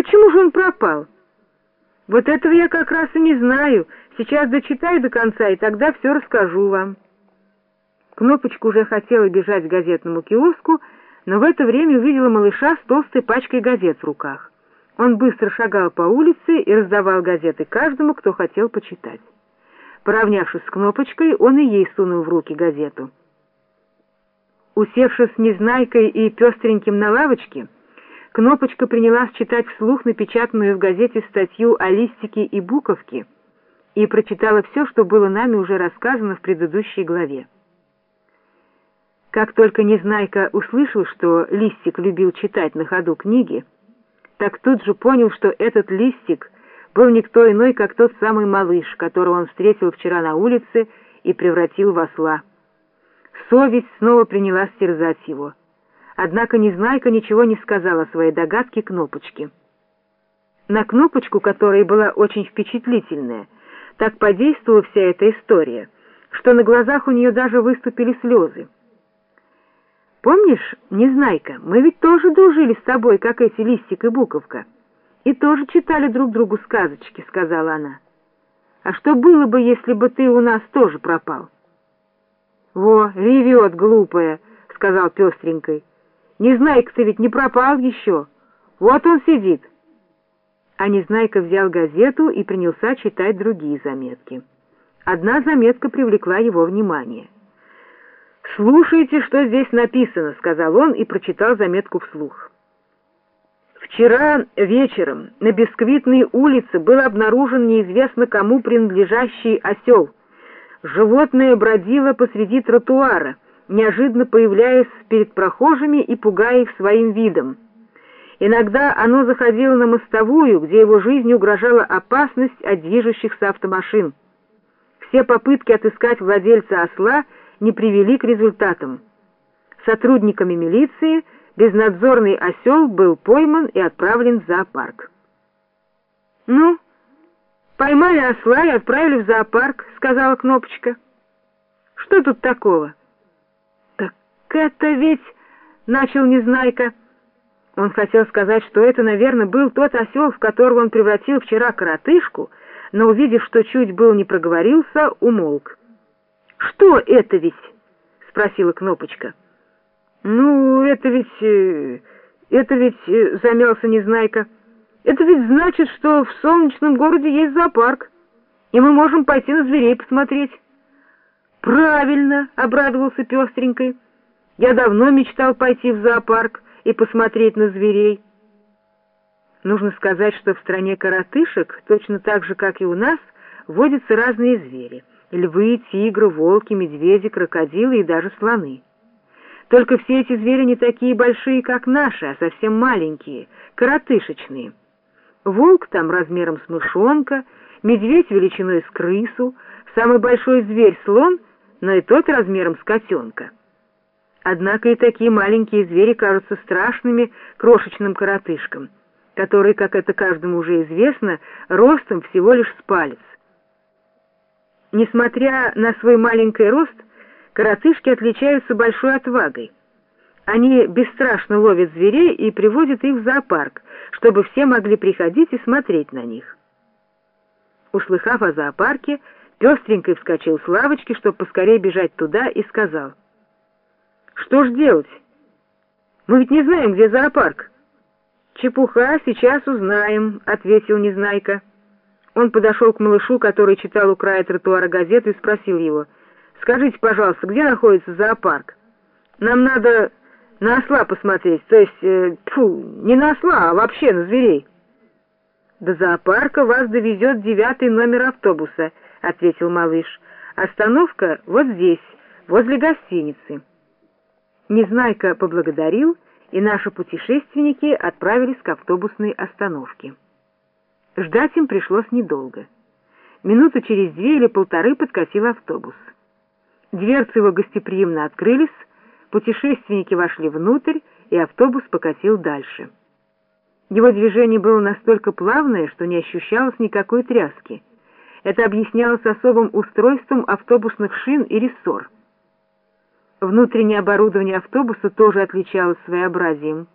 Почему же он пропал? Вот этого я как раз и не знаю. Сейчас дочитаю до конца, и тогда все расскажу вам. Кнопочка уже хотела бежать к газетному киоску, но в это время увидела малыша с толстой пачкой газет в руках. Он быстро шагал по улице и раздавал газеты каждому, кто хотел почитать. Поравнявшись с Кнопочкой, он и ей сунул в руки газету. Усевшись с Незнайкой и пестреньким на лавочке, Кнопочка принялась читать вслух напечатанную в газете статью о листике и буковке и прочитала все, что было нами уже рассказано в предыдущей главе. Как только Незнайка услышал, что Листик любил читать на ходу книги, так тут же понял, что этот Листик был никто иной, как тот самый малыш, которого он встретил вчера на улице и превратил в осла. Совесть снова принялась терзать его. Однако Незнайка ничего не сказала своей догадке Кнопочке. На Кнопочку, которая была очень впечатлительная, так подействовала вся эта история, что на глазах у нее даже выступили слезы. «Помнишь, Незнайка, мы ведь тоже дружили с тобой, как эти Листик и Буковка, и тоже читали друг другу сказочки», — сказала она. «А что было бы, если бы ты у нас тоже пропал?» «Во, ревет, глупая», — сказал пестренькой. «Незнайка-то ведь не пропал еще. Вот он сидит». А Незнайка взял газету и принялся читать другие заметки. Одна заметка привлекла его внимание. «Слушайте, что здесь написано», — сказал он и прочитал заметку вслух. Вчера вечером на Бисквитной улице был обнаружен неизвестно кому принадлежащий осел — Животное бродило посреди тротуара, неожиданно появляясь перед прохожими и пугая их своим видом. Иногда оно заходило на мостовую, где его жизни угрожала опасность от движущихся автомашин. Все попытки отыскать владельца осла не привели к результатам. Сотрудниками милиции безнадзорный осел был пойман и отправлен в зоопарк. «Ну?» «Поймали осла и отправили в зоопарк», — сказала Кнопочка. «Что тут такого?» «Так это ведь...» — начал Незнайка. Он хотел сказать, что это, наверное, был тот осел, в которого он превратил вчера коротышку, но, увидев, что чуть был не проговорился, умолк. «Что это ведь?» — спросила Кнопочка. «Ну, это ведь... Э, это ведь...» э, — замялся Незнайка. Это ведь значит, что в солнечном городе есть зоопарк, и мы можем пойти на зверей посмотреть. Правильно, обрадовался пестренькой. Я давно мечтал пойти в зоопарк и посмотреть на зверей. Нужно сказать, что в стране коротышек, точно так же, как и у нас, водятся разные звери. Львы, тигры, волки, медведи, крокодилы и даже слоны. Только все эти звери не такие большие, как наши, а совсем маленькие, коротышечные. Волк там размером с мышонка, медведь величиной с крысу, самый большой зверь — слон, но и тот размером с котенка. Однако и такие маленькие звери кажутся страшными крошечным коротышкам, которые, как это каждому уже известно, ростом всего лишь с палец. Несмотря на свой маленький рост, коротышки отличаются большой отвагой. Они бесстрашно ловят зверей и приводят их в зоопарк, чтобы все могли приходить и смотреть на них. Услыхав о зоопарке, пестренькой вскочил с лавочки, чтобы поскорее бежать туда, и сказал. «Что ж делать? Мы ведь не знаем, где зоопарк». «Чепуха, сейчас узнаем», — ответил Незнайка. Он подошел к малышу, который читал у края тротуара газету, и спросил его. «Скажите, пожалуйста, где находится зоопарк? Нам надо на осла посмотреть, то есть, э, тьфу, не на осла, а вообще на зверей. До зоопарка вас довезет девятый номер автобуса, ответил малыш. Остановка вот здесь, возле гостиницы. Незнайка поблагодарил, и наши путешественники отправились к автобусной остановке. Ждать им пришлось недолго. Минуту через две или полторы подкатил автобус. Дверцы его гостеприимно открылись, Путешественники вошли внутрь, и автобус покатил дальше. Его движение было настолько плавное, что не ощущалось никакой тряски. Это объяснялось особым устройством автобусных шин и рессор. Внутреннее оборудование автобуса тоже отличалось своеобразием.